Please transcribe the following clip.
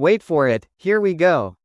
Wait for it, here we go.